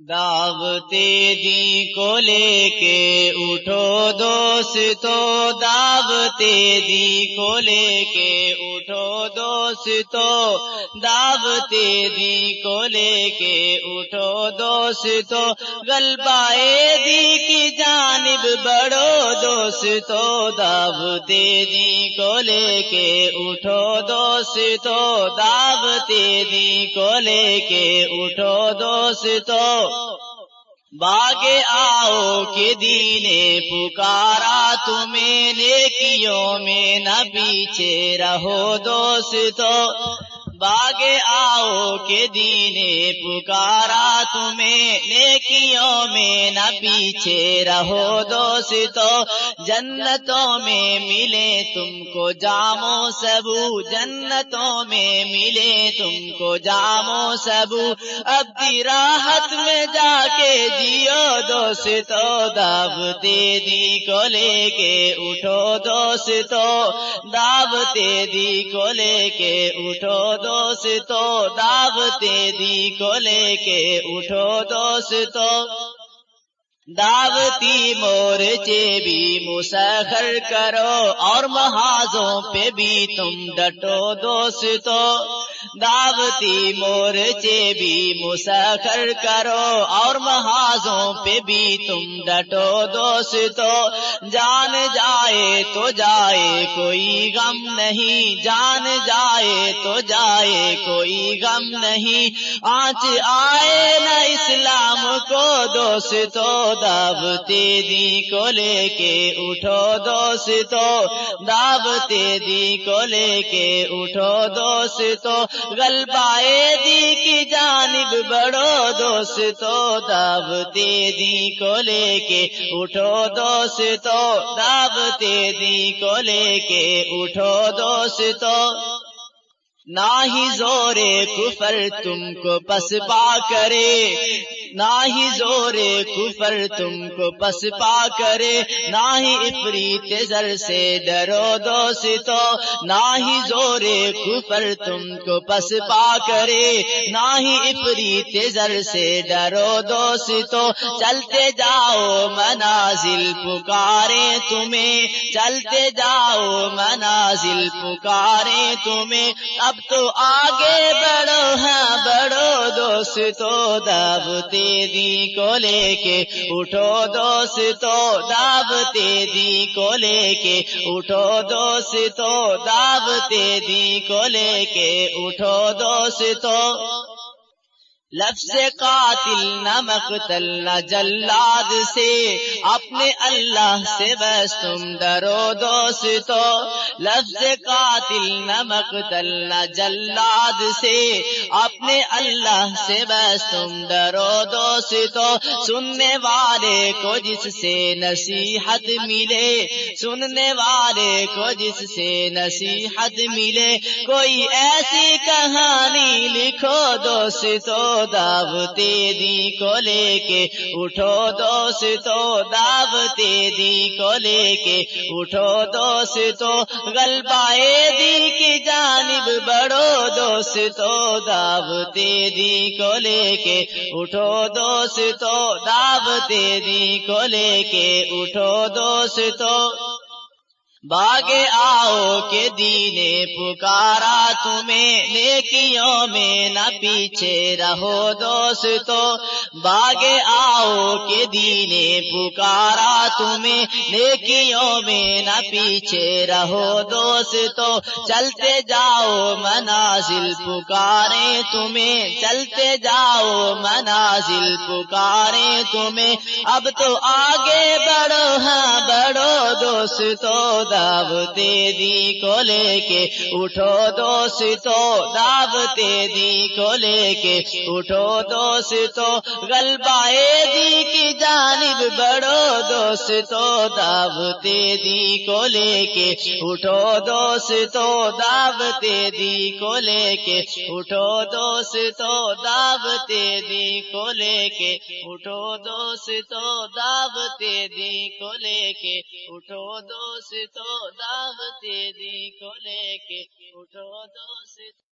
دعوت دی کو لے کے اٹھو دوست، تو دی کو لے کے اٹھو دوست، تو دی کو لے کے اٹھو دوست، تو گلبائے دی کی جانب بڑھو دوست تو دعوت کو لے کے اٹھو دوست تو دعوت دی کو لے کے اٹھو دوست تو باغ آؤ کے دینے پکارا تمہیں، نیکیوں میں نہ پیچھے رہو دوست تو باغ آؤ کے دینے پکارا تمہیں نیکیوں میں نہ پیچھے رہو دوست تو جنتوں میں ملے تم کو جامو سبو جنتوں میں ملے تم کو جامو سبو اب کی راحت میں جا کے جیو دوست تو دعوتے دی کو لے کے اٹھو دوست تو دعوتے دی کو لے کے اٹھو دو دوست تو دی کو لے کے اٹھو دوست تو دعوتی مورچے بھی مسخر کرو اور محاذوں پہ بھی تم ڈٹو دوست تو دعوتی مورچے بھی مسخر کرو اور محاذوں پہ بھی تم ڈٹو دوست تو جان جائے تو جائے کوئی غم نہیں۔ جان جائے تو جائے کوئی غم نہیں۔ آج آئے نہ اسلام کو دوست تو دعوتے دی کو لے کے اٹھو دوست تو دعوتے دی کو لے کے اٹھو دوست تو غلبائے دی کی جانب بڑھو دوست تو دعوتے دی کو لے کے اٹھو دوست تو دعوتے دی کو لے کے اٹھو دوست تو نہ ہی زورے کفر تم کو پس پا کرے نہ ہی زور کفر تم کو پس پا کرے، نہ ہی افریت زر سے ڈرو دوست تو نہ ہی زور کفر تم کو پس پا کرے، نہ ہی افریت زر سے ڈرو دوست تو چلتے جاؤ منازل پکارے تمہیں، چلتے جاؤ منازل پکارے تمہیں۔ اب تو آگے بڑھو ہاں بڑھو دوست تو دعوت دی کو لے کے، اٹھو دوست تو دعوت دی کو لے کے، اٹھو دوست تو دعوت دی کو لے کے، اٹھو دوست تو لفظ قاتل نہ مقتل، نہ جلاد سے۔ اپنے اللہ سے بس تم ڈرو دوست تو لفظ قاتل نہ مقتل، نہ جلاد سے۔ اپنے اللہ سے بس تم ڈرو دوست تو سننے والے کو جس سے نصیحت ملے، سننے والے کو جس سے نصیحت ملے۔ کوئی ایسی کہانی لکھو دوست تو دی کو لے کے اٹھو دوست تو دی کو لے کے اٹھو دوست تو غلبائے دی کی جانب بڑھو دوست تو دی کو لے کے اٹھو دوست تو دی کو لے کے اٹھو دوست تو باغ آؤ کے دینے پکارا تمہیں، نیکیوں میں نہ پیچھے رہو دوست تو باغ آؤ کے دینے پکارا تمہیں، نیکیوں میں نہ پیچھے رہو دوست تو چلتے جاؤ منازل پکارے تمہیں، چلتے جاؤ منازل پکارے تمہیں۔ اب تو آگے بڑھو۔ دوست تو دعوتے دی کو لے کے، اٹھو دوست تو دعوتے دی کو لے کے، اٹھو دوست تو دی کی جانب بڑھو دوست تو دعوتے دی کو لے کے، اٹھو دوست تو دعوتے دی کو لے کے، اٹھو دوست تو دعوتے دی کو لے کے، اٹھو دوست تو دعوتے دی کو لے کے، اٹھو دوست تو دعوت دی کو لے کے اٹھو دوست